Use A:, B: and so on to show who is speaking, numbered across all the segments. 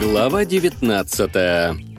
A: Глава 19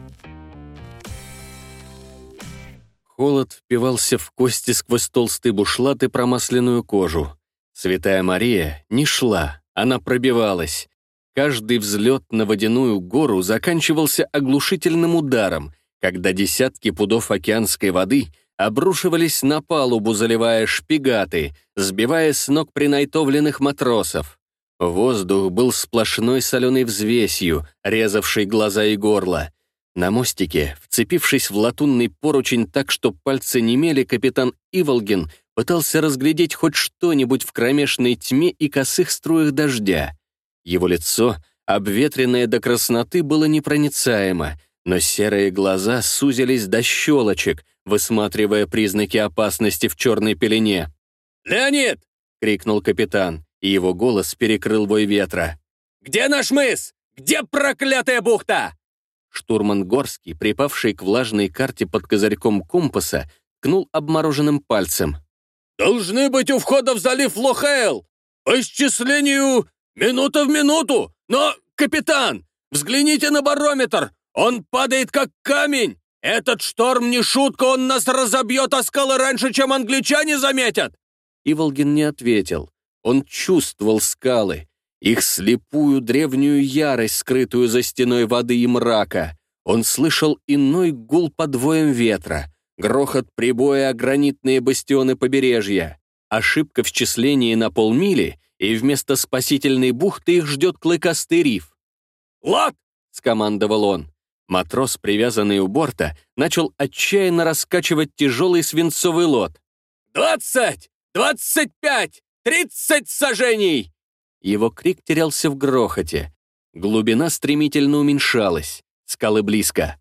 A: Холод впивался в кости сквозь толстый бушлат и промасленную кожу. Святая Мария не шла, она пробивалась. Каждый взлет на водяную гору заканчивался оглушительным ударом, когда десятки пудов океанской воды обрушивались на палубу, заливая шпигаты, сбивая с ног принайтовленных матросов. Воздух был сплошной соленой взвесью, резавшей глаза и горло. На мостике, вцепившись в латунный поручень так, что пальцы немели, капитан Иволгин пытался разглядеть хоть что-нибудь в кромешной тьме и косых струях дождя. Его лицо, обветренное до красноты, было непроницаемо, но серые глаза сузились до щелочек, высматривая признаки опасности в черной пелене.
B: «Леонид!» — крикнул капитан и его голос перекрыл вой ветра. «Где наш мыс? Где проклятая бухта?»
A: Штурман Горский, припавший к влажной карте под козырьком компаса, ткнул обмороженным пальцем.
B: «Должны быть у входа в залив Лохейл! По исчислению минута в минуту! Но, капитан, взгляните на барометр! Он падает как камень! Этот шторм не шутка, он нас разобьет о скалы раньше, чем англичане заметят!»
A: Иволгин не ответил. Он чувствовал скалы, их слепую древнюю ярость, скрытую за стеной воды и мрака. Он слышал иной гул под воем ветра, грохот прибоя о гранитные бастионы побережья. Ошибка в счислении на полмили, и вместо спасительной бухты их ждет клыкастый риф.
B: «Лад!» — скомандовал он.
A: Матрос, привязанный у борта, начал отчаянно раскачивать тяжелый свинцовый лот.
B: «Двадцать! Двадцать пять! Тридцать сажений!»
A: Его крик терялся в грохоте. Глубина стремительно уменьшалась. Скалы близко.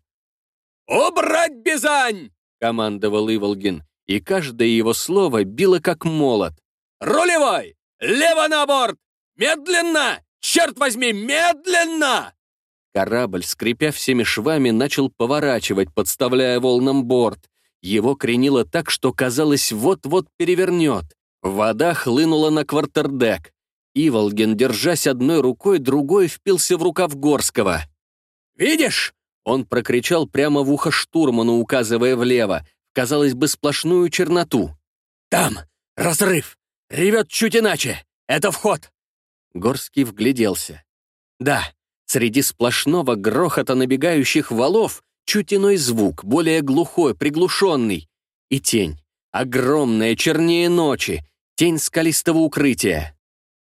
B: «Убрать Бизань!» — командовал Иволгин,
A: и каждое его слово било как молот.
B: «Рулевой! Лево на борт! Медленно! Черт возьми, медленно!»
A: Корабль, скрипя всеми швами, начал поворачивать, подставляя волнам борт. Его кренило так, что казалось, вот-вот перевернет. Вода хлынула на квартердек. Иволгин, держась одной рукой, другой впился в рукав Горского.
B: «Видишь?»
A: Он прокричал прямо в ухо штурману, указывая влево, казалось бы, сплошную черноту.
B: «Там! Разрыв! Ревет чуть иначе! Это вход!»
A: Горский вгляделся. Да, среди сплошного грохота набегающих валов чуть иной звук, более глухой, приглушенный. И тень, огромная, чернее ночи, тень скалистого укрытия.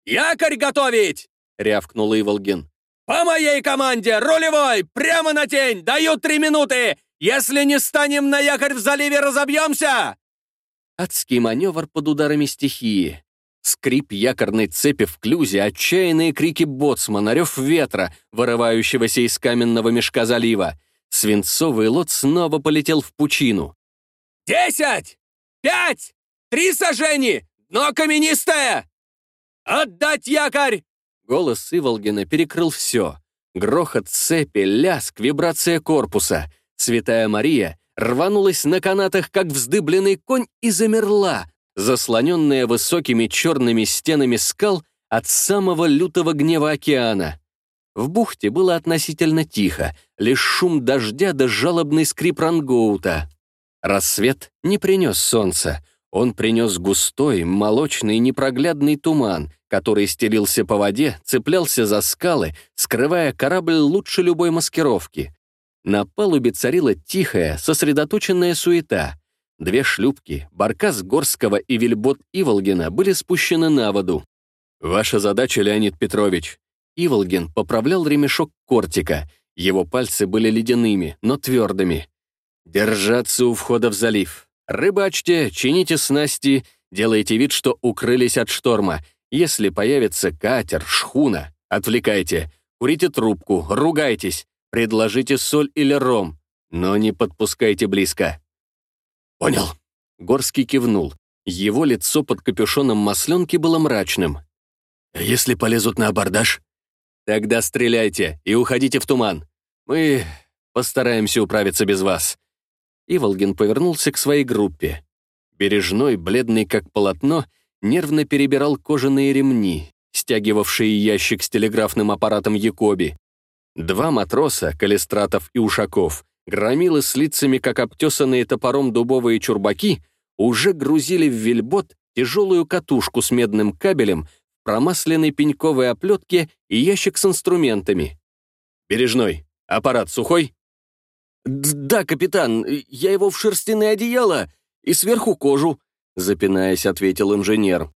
B: «Якорь готовить!» — рявкнул Иволгин. «По моей команде! Рулевой! Прямо на тень! Даю три минуты! Если не станем на якорь в заливе, разобьемся!»
A: Адский маневр под ударами стихии. Скрип якорной цепи в клюзе, отчаянные крики боцмана, рев ветра, вырывающегося из каменного мешка залива. Свинцовый лот снова полетел в пучину.
B: «Десять! Пять! Три сажени! Дно каменистое! Отдать якорь!»
A: Голос Иволгина перекрыл все. Грохот цепи, ляск, вибрация корпуса. Святая Мария рванулась на канатах, как вздыбленный конь, и замерла, заслоненная высокими черными стенами скал от самого лютого гнева океана. В бухте было относительно тихо, лишь шум дождя да жалобный скрип рангоута. Рассвет не принес солнца, он принес густой, молочный, непроглядный туман, который стелился по воде, цеплялся за скалы, скрывая корабль лучше любой маскировки. На палубе царила тихая, сосредоточенная суета. Две шлюпки, Баркас Горского и Вильбот Иволгина, были спущены на воду. «Ваша задача, Леонид Петрович». Иволгин поправлял ремешок кортика. Его пальцы были ледяными, но твердыми. «Держаться у входа в залив. Рыбачьте, чините снасти, делайте вид, что укрылись от шторма. Если появится катер, шхуна, отвлекайте, курите трубку, ругайтесь, предложите соль или ром, но не подпускайте близко».
B: «Понял», —
A: Горский кивнул. Его лицо под капюшоном масленки было мрачным.
B: «Если полезут на абордаж?»
A: «Тогда стреляйте и уходите в туман. Мы постараемся управиться без вас. Иволгин повернулся к своей группе. Бережной, бледный как полотно, нервно перебирал кожаные ремни, растягивавшие ящик с телеграфным аппаратом Якоби. Два матроса, Калистратов и Ушаков, громилы с лицами, как обтесанные топором дубовые чурбаки, уже грузили в вельбот тяжелую катушку с медным кабелем промасленной пеньковой оплетке и ящик с инструментами. «Бережной, аппарат сухой?»
B: «Да, капитан, я его в шерстяное одеяло и сверху кожу», запинаясь, ответил инженер.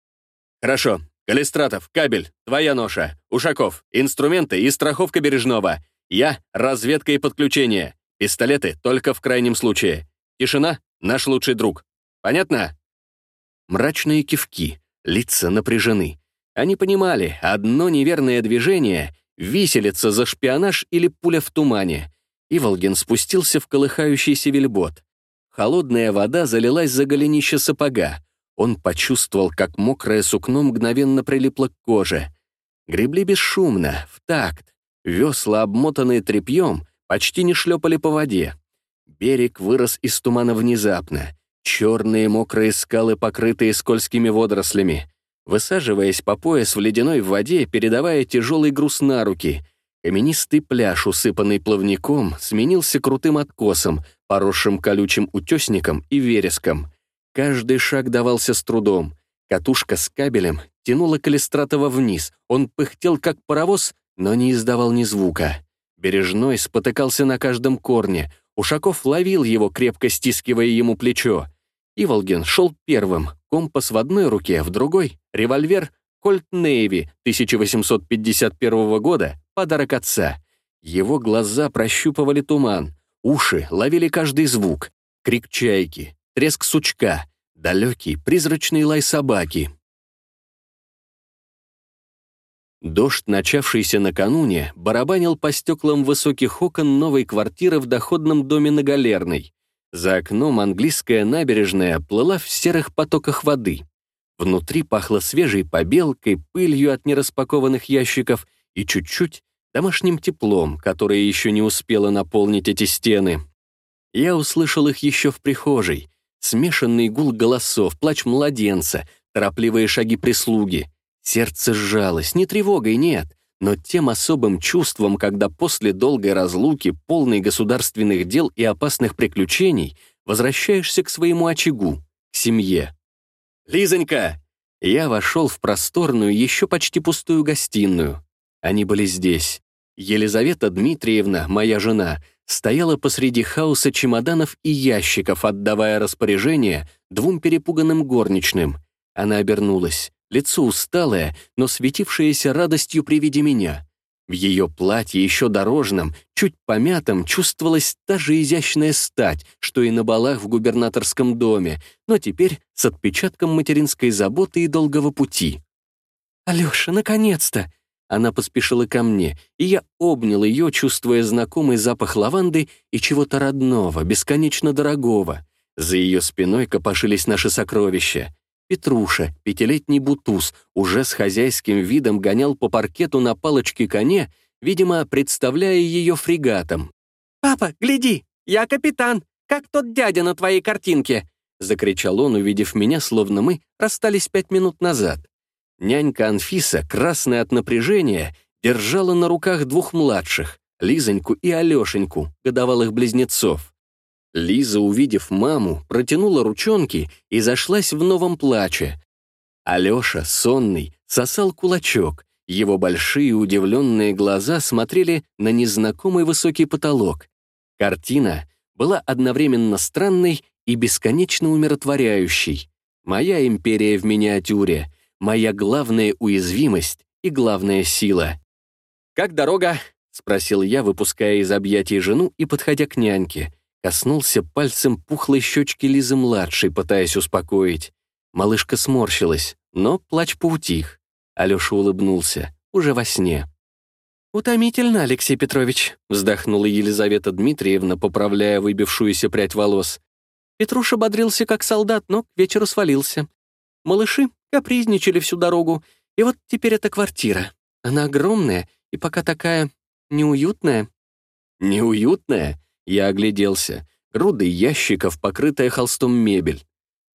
A: «Хорошо. Калистратов, кабель, твоя ноша. Ушаков, инструменты и страховка Бережного. Я — разведка и подключение. Пистолеты только в крайнем случае. Тишина — наш лучший друг. Понятно?» Мрачные кивки, лица напряжены. Они понимали, одно неверное движение — виселица за шпионаж или пуля в тумане. Иволгин спустился в колыхающийся вельбот. Холодная вода залилась за голенище сапога. Он почувствовал, как мокрое сукно мгновенно прилипло к коже. Гребли бесшумно, в такт. Весла, обмотанные тряпьем, почти не шлепали по воде. Берег вырос из тумана внезапно. Черные мокрые скалы, покрытые скользкими водорослями. Высаживаясь по пояс в ледяной воде, передавая тяжелый груз на руки, каменистый пляж, усыпанный плавником, сменился крутым откосом, поросшим колючим утесником и вереском. Каждый шаг давался с трудом. Катушка с кабелем тянула Калистратова вниз. Он пыхтел, как паровоз, но не издавал ни звука. Бережной спотыкался на каждом корне. Ушаков ловил его, крепко стискивая ему плечо. Иволгин шел первым, компас в одной руке, в другой — револьвер Кольт Нейви 1851 года, подарок отца. Его глаза прощупывали туман. Уши ловили каждый звук. Крик чайки, треск сучка, далекий призрачный лай собаки. Дождь, начавшийся накануне, барабанил по стеклам высоких окон новой квартиры в доходном доме на Галерной. За окном английская набережная плыла в серых потоках воды. Внутри пахло свежей побелкой, пылью от нераспакованных ящиков и чуть-чуть домашним теплом, которое еще не успело наполнить эти стены. Я услышал их еще в прихожей. Смешанный гул голосов, плач младенца, торопливые шаги прислуги. Сердце сжалось, не тревогой, нет, но тем особым чувством, когда после долгой разлуки, полной государственных дел и опасных приключений, возвращаешься к своему очагу, к семье. «Лизонька!» Я вошел в просторную, еще почти пустую гостиную. Они были здесь. Елизавета Дмитриевна, моя жена, стояла посреди хаоса чемоданов и ящиков, отдавая распоряжение двум перепуганным горничным. Она обернулась, лицо усталое, но светившееся радостью при виде меня. В ее платье, еще дорожном, чуть помятом, чувствовалась та же изящная стать, что и на балах в губернаторском доме, но теперь с отпечатком материнской заботы и долгого пути. «Алеша, наконец-то!» Она поспешила ко мне, и я обнял ее, чувствуя знакомый запах лаванды и чего-то родного, бесконечно дорогого. За ее спиной копошились наши сокровища. Петруша, пятилетний бутуз, уже с хозяйским видом гонял по паркету на палочке коне, видимо, представляя ее фрегатом. «Папа, гляди, я капитан, как тот дядя на твоей картинке!» закричал он, увидев меня, словно мы расстались пять минут назад. Нянька Анфиса, красная от напряжения, держала на руках двух младших, Лизоньку и Алешеньку, годовалых близнецов. Лиза, увидев маму, протянула ручонки и зашлась в новом плаче. Алеша, сонный, сосал кулачок, его большие удивленные глаза смотрели на незнакомый высокий потолок. Картина была одновременно странной и бесконечно умиротворяющей. Моя империя в миниатюре — моя главная уязвимость и главная сила. «Как дорога?» — спросил я, выпуская из объятий жену и подходя к няньке. Коснулся пальцем пухлой щечки Лизы-младшей, пытаясь успокоить. Малышка сморщилась, но плач поутих. Алеша улыбнулся, уже во сне. «Утомительно, Алексей Петрович», — вздохнула Елизавета Дмитриевна, поправляя выбившуюся прядь волос. Петруша бодрился как солдат, но к вечеру свалился. Малыши капризничали всю дорогу, и вот теперь эта квартира. Она огромная и пока такая неуютная». «Неуютная?» Я огляделся. Груды ящиков, покрытая холстом мебель.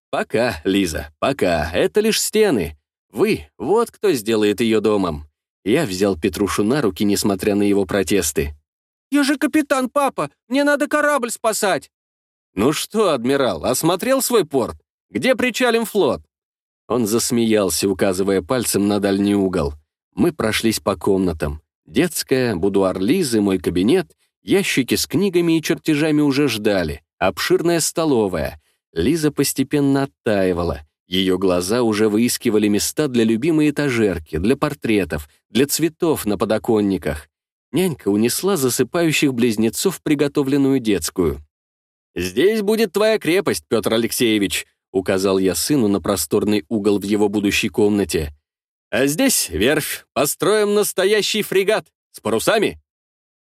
A: «Пока, Лиза, пока. Это лишь стены. Вы — вот кто сделает ее домом. Я взял Петрушу на руки, несмотря на его протесты.
B: «Я же капитан, папа! Мне надо корабль спасать!»
A: «Ну что, адмирал, осмотрел свой порт? Где причалим флот?» Он засмеялся, указывая пальцем на дальний угол. Мы прошлись по комнатам. Детская, будуар Лизы, мой кабинет, ящики с книгами и чертежами уже ждали. Обширная столовая. Лиза постепенно оттаивала. Ее глаза уже выискивали места для любимой этажерки, для портретов, для цветов на подоконниках. Нянька унесла засыпающих близнецов приготовленную детскую. «Здесь будет твоя крепость, Петр Алексеевич», указал я сыну на просторный угол в его будущей комнате. «А здесь верфь. Построим настоящий фрегат. С парусами?»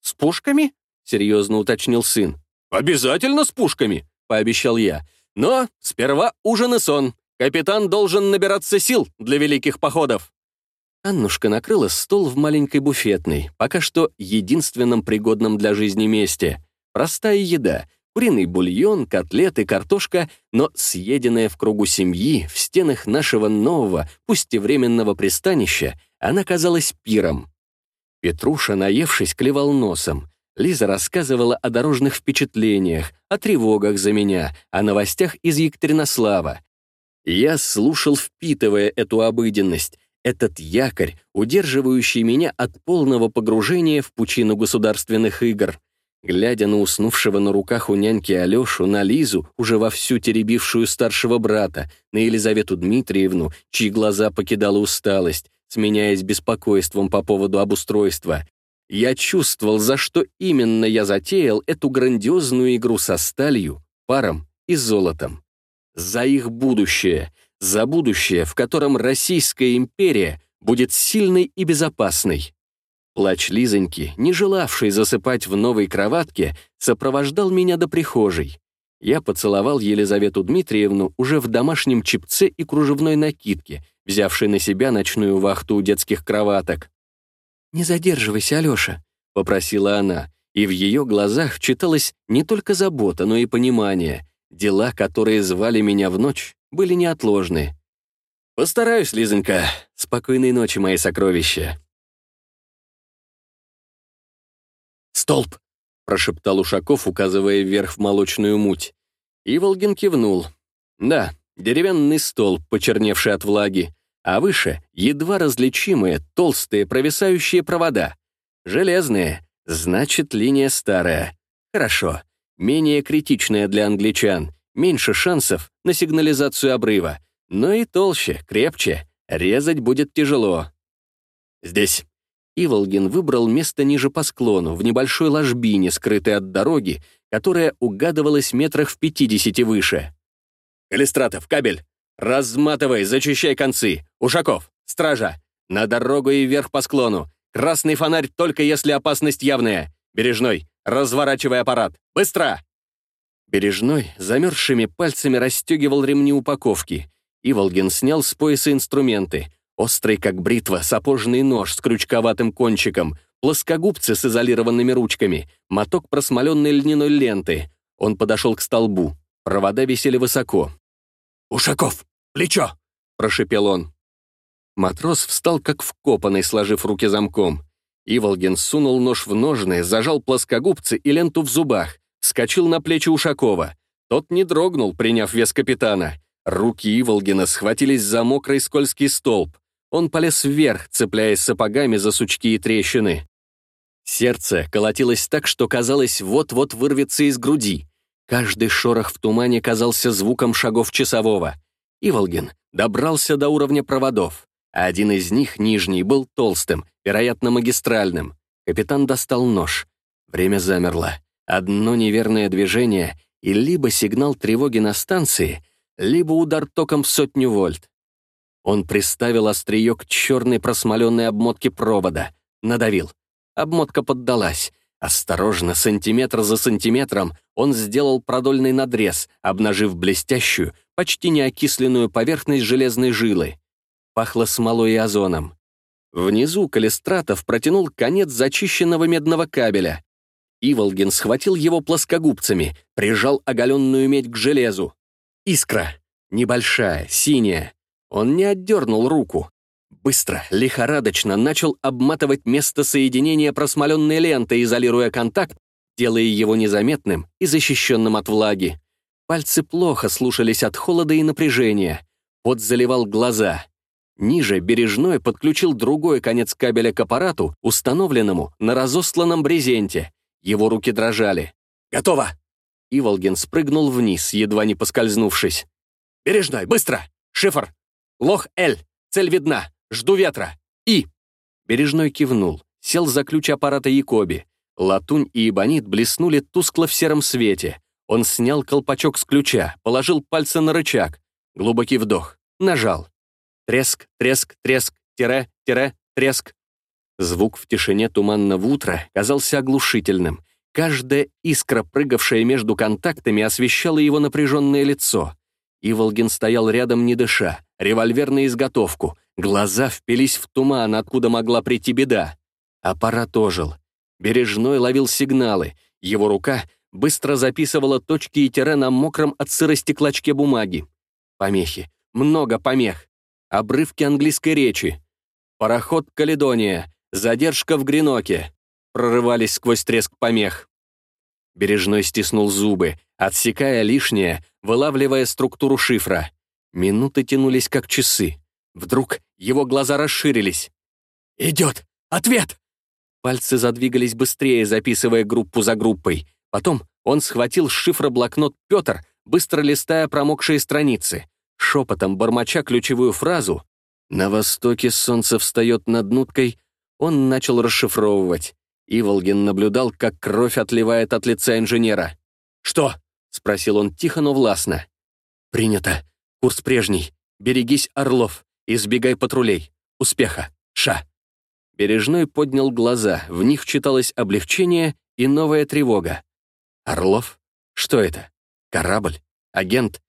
B: «С пушками?» — серьезно уточнил сын.
A: «Обязательно с пушками», — пообещал я. «Но сперва ужин и сон. Капитан должен набираться сил для великих походов». Аннушка накрыла стол в маленькой буфетной, пока что единственном пригодном для жизни месте. Простая еда, куриный бульон, котлеты, картошка, но съеденная в кругу семьи, в стенах нашего нового, пусть и временного пристанища, она казалась пиром. Петруша, наевшись, клевал носом. Лиза рассказывала о дорожных впечатлениях, о тревогах за меня, о новостях из Екатеринослава. Я слушал, впитывая эту обыденность, этот якорь, удерживающий меня от полного погружения в пучину государственных игр. Глядя на уснувшего на руках у няньки Алешу, на Лизу, уже вовсю теребившую старшего брата, на Елизавету Дмитриевну, чьи глаза покидала усталость, сменяясь беспокойством по поводу обустройства, я чувствовал, за что именно я затеял эту грандиозную игру со сталью, паром и золотом. За их будущее — за будущее, в котором Российская империя будет сильной и безопасной. Плач Лизоньки, не желавший засыпать в новой кроватке, сопровождал меня до прихожей. Я поцеловал Елизавету Дмитриевну уже в домашнем чипце и кружевной накидке, взявшей на себя ночную вахту у детских кроваток. «Не задерживайся, Алёша», — попросила она, и в ее глазах читалась не только забота, но и понимание. Дела, которые звали меня в ночь, были неотложны. «Постараюсь, Лизонька. Спокойной ночи, мои сокровища». «Столб!» — прошептал Ушаков, указывая вверх в молочную муть. Иволгин кивнул. «Да, деревянный столб, почерневший от влаги, а выше — едва различимые, толстые, провисающие провода. Железные, значит, линия старая. Хорошо, менее критичная для англичан, меньше шансов на сигнализацию обрыва, но и толще, крепче, резать будет тяжело. Здесь. Иволгин выбрал место ниже по склону, в небольшой ложбине, скрытой от дороги, которая угадывалась метрах в пятидесяти выше. «Калистратов, кабель! Разматывай, зачищай концы! Ушаков, стража! На дорогу и вверх по склону! Красный фонарь только если опасность явная! Бережной, разворачивай аппарат! Быстро!» Бережной замерзшими пальцами расстегивал ремни упаковки. Иволгин снял с пояса инструменты. Острый, как бритва, сапожный нож с крючковатым кончиком, плоскогубцы с изолированными ручками, моток просмоленной льняной ленты. Он подошел к столбу. Провода висели высоко. «Ушаков! Плечо!» — прошепел он. Матрос встал как вкопанный, сложив руки замком. Иволгин сунул нож в ножны, зажал плоскогубцы и ленту в зубах вскочил на плечи Ушакова. Тот не дрогнул, приняв вес капитана. Руки Иволгина схватились за мокрый скользкий столб. Он полез вверх, цепляясь сапогами за сучки и трещины. Сердце колотилось так, что казалось, вот-вот вырвется из груди. Каждый шорох в тумане казался звуком шагов часового. Иволгин добрался до уровня проводов. Один из них, нижний, был толстым, вероятно, магистральным. Капитан достал нож. Время замерло. Одно неверное движение и либо сигнал тревоги на станции, либо удар током в сотню вольт. Он приставил острие к черной просмоленной обмотке провода, надавил. Обмотка поддалась. Осторожно, сантиметр за сантиметром, он сделал продольный надрез, обнажив блестящую, почти неокисленную поверхность железной жилы. Пахло смолой и озоном. Внизу Калистратов протянул конец зачищенного медного кабеля. Иволгин схватил его плоскогубцами, прижал оголенную медь к железу. Искра. Небольшая, синяя. Он не отдернул руку. Быстро, лихорадочно начал обматывать место соединения просмоленной лентой, изолируя контакт, делая его незаметным и защищенным от влаги. Пальцы плохо слушались от холода и напряжения. Пот заливал глаза. Ниже Бережной подключил другой конец кабеля к аппарату, установленному на разосланном брезенте. Его руки дрожали. «Готово!» Иволгин спрыгнул вниз, едва не поскользнувшись. «Бережной, быстро! Шифр! Лох-Эль! Цель видна! Жду ветра! И!» Бережной кивнул, сел за ключ аппарата Якоби. Латунь и эбонит блеснули тускло в сером свете. Он снял колпачок с ключа, положил пальцы на рычаг. Глубокий вдох. Нажал. Треск, треск, треск, тире, тире, треск. Звук в тишине туманного утра казался оглушительным. Каждая искра, прыгавшая между контактами, освещала его напряженное лицо. Иволгин стоял рядом, не дыша, револьвер на изготовку. Глаза впились в туман, откуда могла прийти беда. Аппарат ожил. Бережной ловил сигналы. Его рука быстро записывала точки и тире на мокром от сырости клочке бумаги. Помехи. Много помех обрывки английской речи. Пароход «Каледония», задержка в Греноке. Прорывались сквозь треск помех. Бережной стиснул зубы, отсекая лишнее, вылавливая структуру шифра. Минуты тянулись, как часы. Вдруг его глаза расширились. «Идет! Ответ!» Пальцы задвигались быстрее, записывая группу за группой. Потом он схватил с шифра Петр, быстро листая промокшие страницы шепотом бормоча ключевую фразу «На востоке солнце встает над нуткой», он начал расшифровывать. Иволгин наблюдал, как кровь отливает от лица инженера. «Что?» — спросил он тихо, но властно. «Принято. Курс прежний. Берегись орлов. Избегай патрулей. Успеха. Ша». Бережной поднял глаза, в них читалось облегчение и новая тревога. «Орлов? Что это? Корабль? Агент?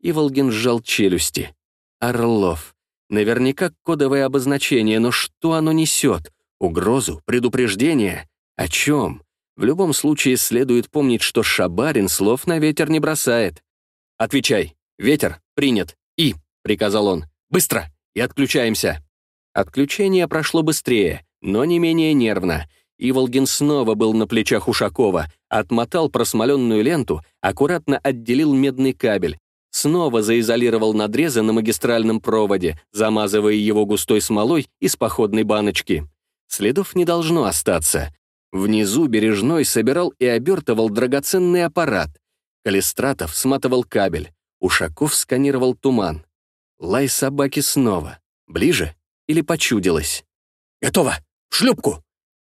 A: Иволгин сжал челюсти. Орлов. Наверняка кодовое обозначение, но что оно несет? Угрозу? Предупреждение? О чем? В любом случае следует помнить, что Шабарин слов на ветер не бросает. «Отвечай. Ветер. Принят. И», — приказал он. «Быстро. И отключаемся». Отключение прошло быстрее, но не менее нервно. Иволгин снова был на плечах Ушакова, отмотал просмоленную ленту, аккуратно отделил медный кабель, снова заизолировал надрезы на магистральном проводе, замазывая его густой смолой из походной баночки. Следов не должно остаться. Внизу Бережной собирал и обертывал драгоценный аппарат. Калистратов сматывал кабель. Ушаков сканировал туман. Лай собаки снова. Ближе или почудилось? «Готово! В шлюпку!»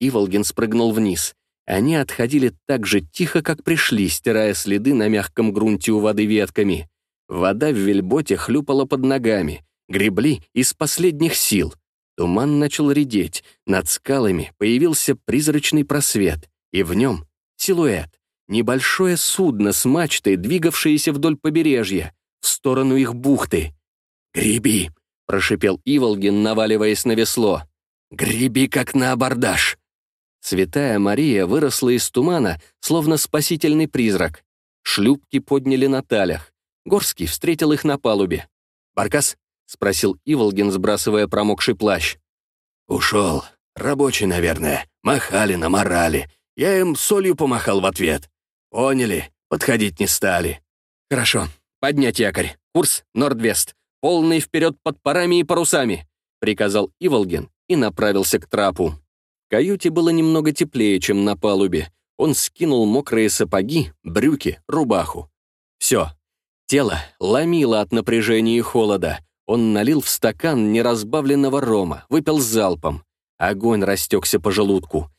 A: Иволгин спрыгнул вниз. Они отходили так же тихо, как пришли, стирая следы на мягком грунте у воды ветками. Вода в вельботе хлюпала под ногами, гребли из последних сил. Туман начал редеть, над скалами появился призрачный просвет, и в нем силуэт. Небольшое судно с мачтой, двигавшееся вдоль побережья, в сторону их бухты. «Греби!» — прошипел Иволгин, наваливаясь на весло. «Греби, как на абордаж!» Святая Мария выросла из тумана, словно спасительный призрак. Шлюпки подняли на талях. Горский встретил их на палубе. «Баркас?» — спросил Иволгин, сбрасывая промокший плащ. «Ушел. Рабочий, наверное. Махали, наморали. Я им солью помахал в ответ. Поняли, подходить не стали. Хорошо. Поднять якорь. Курс Нордвест. Полный вперед под парами и парусами», — приказал Иволгин и направился к трапу. В каюте было немного теплее, чем на палубе. Он скинул мокрые сапоги, брюки, рубаху. Все, Тело ломило от напряжения и холода. Он налил в стакан неразбавленного рома, выпил залпом. Огонь растекся по желудку.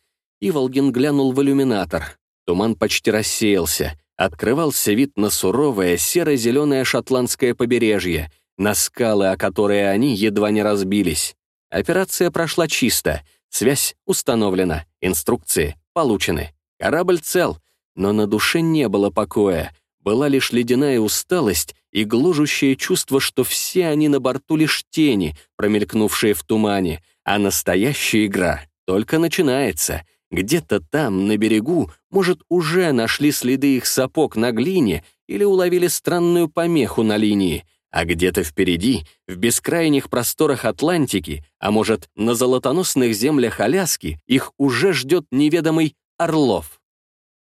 A: Иволгин глянул в иллюминатор. Туман почти рассеялся. Открывался вид на суровое серо-зеленое шотландское побережье, на скалы, о которые они едва не разбились. Операция прошла чисто, связь установлена, инструкции получены. Корабль цел, но на душе не было покоя была лишь ледяная усталость и гложущее чувство, что все они на борту лишь тени, промелькнувшие в тумане, а настоящая игра только начинается. Где-то там, на берегу, может, уже нашли следы их сапог на глине или уловили странную помеху на линии, А где-то впереди, в бескрайних просторах Атлантики, а может, на золотоносных землях Аляски, их уже ждет неведомый Орлов.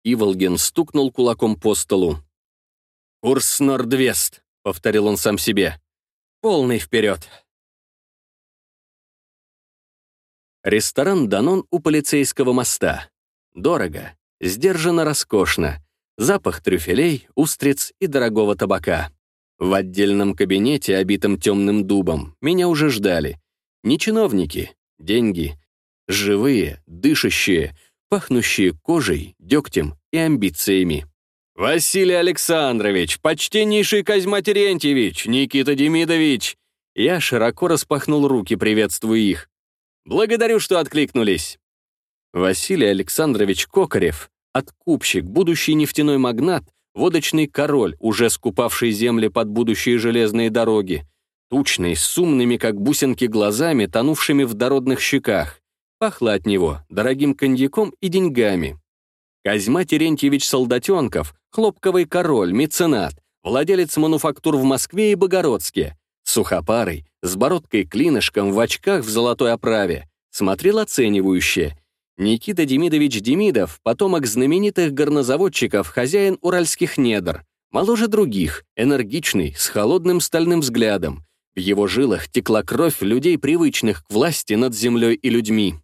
A: Иволгин стукнул кулаком по столу. «Курс Нордвест», — повторил он сам себе. «Полный вперед». Ресторан «Данон» у полицейского моста. Дорого, сдержанно роскошно. Запах трюфелей, устриц и дорогого табака. В отдельном кабинете, обитом темным дубом, меня уже ждали. Не чиновники, деньги. Живые, дышащие, пахнущие кожей, дегтем и амбициями. «Василий Александрович, почтеннейший Козьма Терентьевич, Никита Демидович!» Я широко распахнул руки, приветствуя их. «Благодарю, что откликнулись!» Василий Александрович Кокарев, откупщик, будущий нефтяной магнат, водочный король, уже скупавший земли под будущие железные дороги, тучный, с умными, как бусинки, глазами, тонувшими в дородных щеках. Пахло от него дорогим коньяком и деньгами. Козьма Терентьевич Солдатенков, хлопковый король, меценат, владелец мануфактур в Москве и Богородске, сухопарый, с бородкой-клинышком в очках в золотой оправе, смотрел оценивающе — Никита Демидович Демидов, потомок знаменитых горнозаводчиков, хозяин уральских недр, моложе других, энергичный, с холодным стальным взглядом. В его жилах текла кровь людей, привычных к власти над землей и людьми.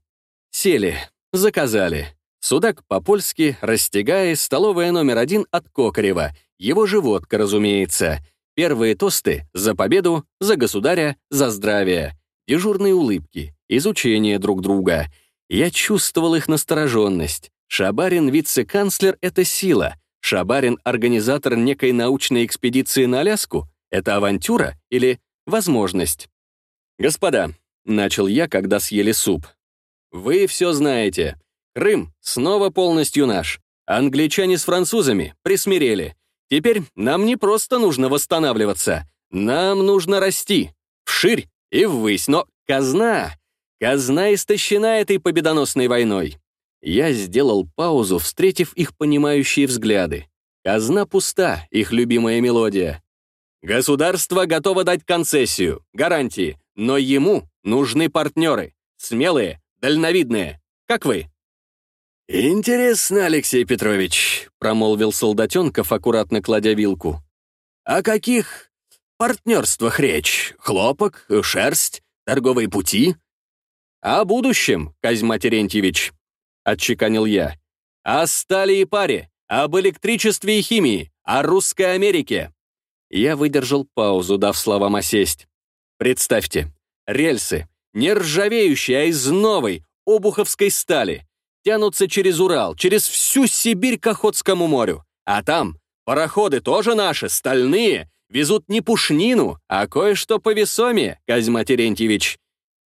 A: Сели, заказали. Судак по-польски, растягая, столовая номер один от Кокарева, его же водка, разумеется. Первые тосты за победу, за государя, за здравие. Дежурные улыбки, изучение друг друга — я чувствовал их настороженность. Шабарин, вице-канцлер — это сила. Шабарин — организатор некой научной экспедиции на Аляску. Это авантюра или возможность? «Господа», — начал я, когда съели суп, — «вы все знаете. Крым снова полностью наш. Англичане с французами присмирели. Теперь нам не просто нужно восстанавливаться. Нам нужно расти. Вширь и ввысь, но казна Казна истощена этой победоносной войной. Я сделал паузу, встретив их понимающие взгляды. Казна пуста, их любимая мелодия. Государство готово дать концессию, гарантии, но ему нужны партнеры. Смелые, дальновидные. Как вы?
B: «Интересно, Алексей Петрович», — промолвил Солдатенков, аккуратно кладя вилку. «О каких партнерствах речь? Хлопок, шерсть, торговые пути?»
A: «О будущем, Козьма Терентьевич», — отчеканил я. «О стали и паре, об электричестве и химии, о русской Америке». Я выдержал паузу, дав словам осесть. Представьте, рельсы, не ржавеющие, а из новой, обуховской стали, тянутся через Урал, через всю Сибирь к Охотскому морю. А там пароходы тоже наши, стальные, везут не пушнину, а кое-что повесомее, Козьма Терентьевич.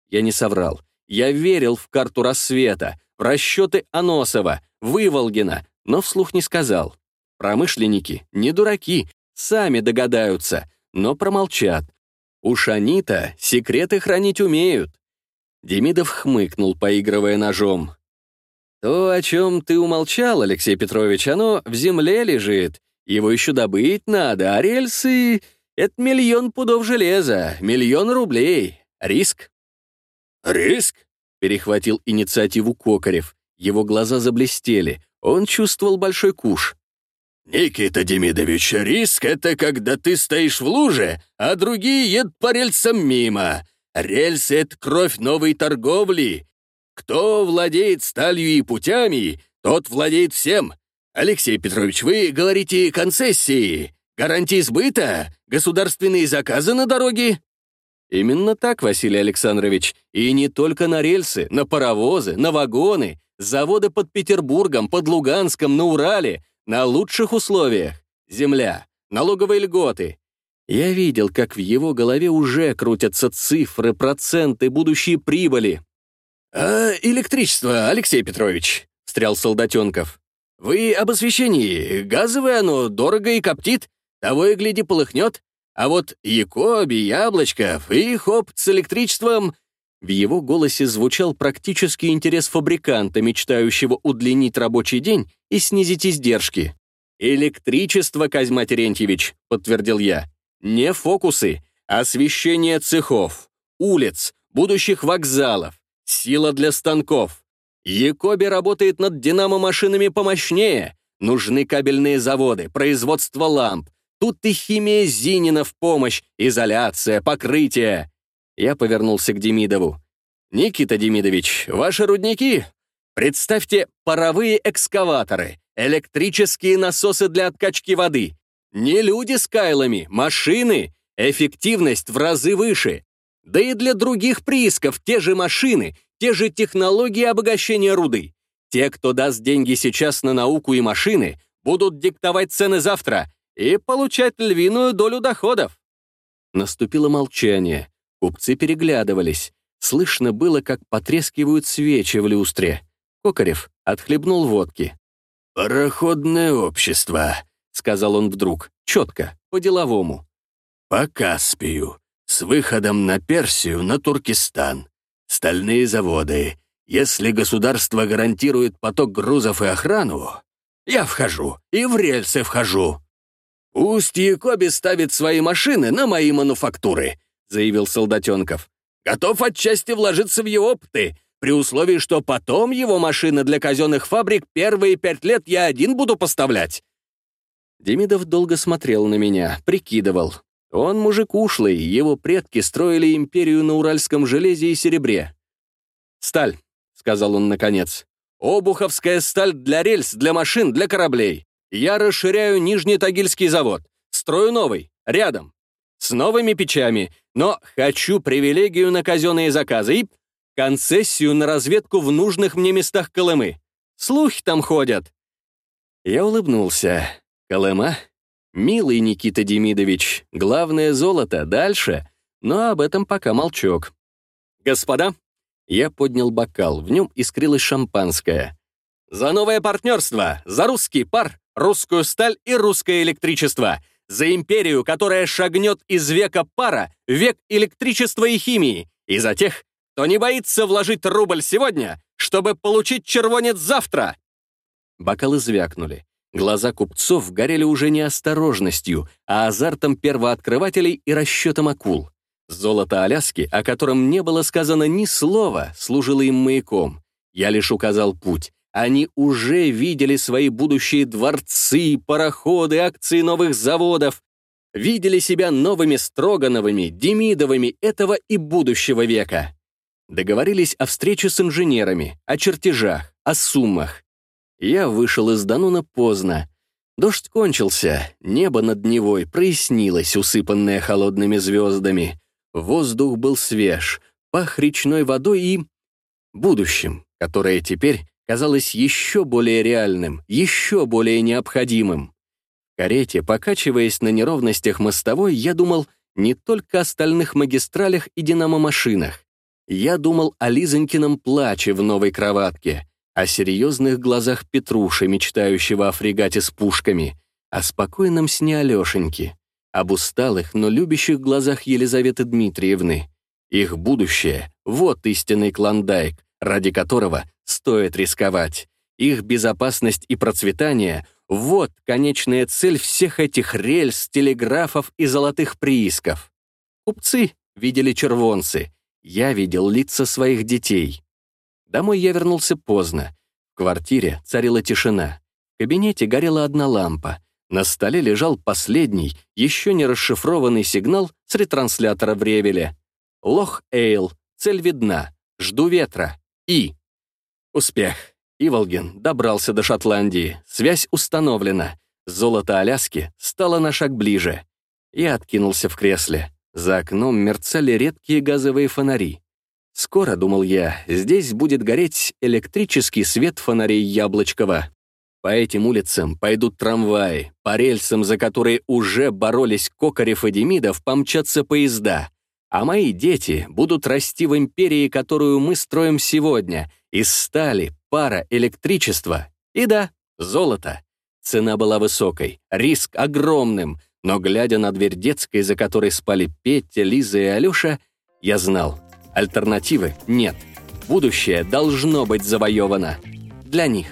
A: Я не соврал. Я верил в карту рассвета, в расчеты Аносова, Выволгина, но вслух не сказал. Промышленники, не дураки, сами догадаются, но промолчат. Уж они-то секреты хранить умеют. Демидов хмыкнул, поигрывая ножом. «То, о чем ты умолчал, Алексей Петрович, оно в земле лежит. Его еще добыть надо, а рельсы — это миллион пудов железа, миллион рублей. Риск.
B: «Риск?» — перехватил инициативу Кокарев. Его глаза заблестели. Он чувствовал большой куш. «Никита Демидович, риск — это когда ты стоишь в луже, а другие едут по рельсам мимо. Рельсы — это кровь новой торговли. Кто владеет сталью и путями, тот владеет всем. Алексей Петрович, вы говорите концессии, гарантии сбыта, государственные заказы на дороге?»
A: Именно так, Василий Александрович. И не только на рельсы, на паровозы, на вагоны, заводы под Петербургом, под Луганском, на Урале, на лучших условиях. Земля, налоговые льготы. Я видел, как в его голове уже крутятся цифры, проценты, будущие прибыли.
B: «А электричество, Алексей Петрович», — встрял Солдатенков. «Вы об освещении. Газовое оно дорого и коптит. Того и гляди полыхнет. А вот Якоби, Яблочков и хоп с электричеством... В его голосе звучал практический интерес фабриканта, мечтающего удлинить рабочий день и снизить издержки. «Электричество, Козьма Терентьевич», — подтвердил я.
A: Не фокусы, а освещение цехов, улиц, будущих вокзалов, сила для станков. Якоби работает над динамо-машинами помощнее. Нужны кабельные заводы, производство ламп. Тут и химия Зинина в помощь, изоляция, покрытие. Я повернулся к Демидову. «Никита Демидович, ваши рудники? Представьте паровые экскаваторы, электрические насосы для откачки воды. Не люди с кайлами, машины. Эффективность в разы выше. Да и для других приисков те же машины, те же технологии обогащения руды. Те, кто даст деньги сейчас на науку и машины, будут диктовать цены завтра и получать львиную долю доходов. Наступило молчание. Купцы переглядывались. Слышно было, как потрескивают свечи в люстре. Кокарев отхлебнул водки.
B: «Пароходное общество», — сказал он вдруг, четко, по-деловому. «По Каспию, с выходом на Персию, на Туркестан. Стальные заводы. Если государство гарантирует поток грузов и охрану, я вхожу, и в рельсы вхожу».
A: «Пусть Якоби ставит свои машины на мои мануфактуры», — заявил Солдатенков. «Готов отчасти вложиться в его опыты, при условии, что потом его машины для казенных фабрик первые пять лет я один буду поставлять. Демидов долго смотрел на меня, прикидывал. Он мужик ушлый, его предки строили империю на уральском железе и серебре. «Сталь», — сказал он наконец. «Обуховская сталь для рельс, для машин, для кораблей. Я расширяю Нижний Тагильский завод. Строю новый, рядом. С новыми печами, но хочу привилегию на казенные заказы и концессию на разведку в нужных мне местах Колымы. Слухи там ходят». Я улыбнулся. Колыма? Милый Никита Демидович, главное золото, дальше. Но об этом пока молчок. Господа, я поднял бокал, в нем искрилось шампанское. За новое партнерство, за русский пар, русскую сталь и русское электричество, за империю, которая шагнет из века пара в век электричества и химии, и за тех, кто не боится вложить рубль сегодня, чтобы получить червонец завтра. Бокалы звякнули. Глаза купцов горели уже не осторожностью, а азартом первооткрывателей и расчетом акул. Золото Аляски, о котором не было сказано ни слова, служило им маяком. Я лишь указал путь. Они уже видели свои будущие дворцы, пароходы, акции новых заводов. Видели себя новыми Строгановыми, Демидовыми этого и будущего века. Договорились о встрече с инженерами, о чертежах, о суммах. Я вышел из Дануна поздно. Дождь кончился, небо над Невой прояснилось, усыпанное холодными звездами. Воздух был свеж, пах речной водой и... будущим, которое теперь казалось еще более реальным, еще более необходимым. В карете, покачиваясь на неровностях мостовой, я думал не только о стальных магистралях и динамо-машинах. Я думал о Лизонькином плаче в новой кроватке, о серьезных глазах Петруши, мечтающего о фрегате с пушками, о спокойном сне Алешеньки, об усталых, но любящих глазах Елизаветы Дмитриевны. Их будущее — вот истинный клондайк, ради которого стоит рисковать. Их безопасность и процветание — вот конечная цель всех этих рельс, телеграфов и золотых приисков. Купцы видели червонцы, я видел лица своих детей. Домой я вернулся поздно. В квартире царила тишина. В кабинете горела одна лампа. На столе лежал последний, еще не расшифрованный сигнал с ретранслятора в Ревеле. Лох Эйл, цель видна, жду ветра. И. Успех. Иволгин добрался до Шотландии. Связь установлена. Золото Аляски стало на шаг ближе. Я откинулся в кресле. За окном мерцали редкие газовые фонари. Скоро, думал я, здесь будет гореть электрический свет фонарей Яблочкова. По этим улицам пойдут трамваи, по рельсам, за которые уже боролись Кокарев и Демидов, помчатся поезда. А мои дети будут расти в империи, которую мы строим сегодня, из стали, пара, электричества и, да, золота. Цена была высокой, риск огромным, но, глядя на дверь детской, за которой спали Петя, Лиза и Алёша, я знал — Альтернативы нет. Будущее должно быть завоевано. Для них.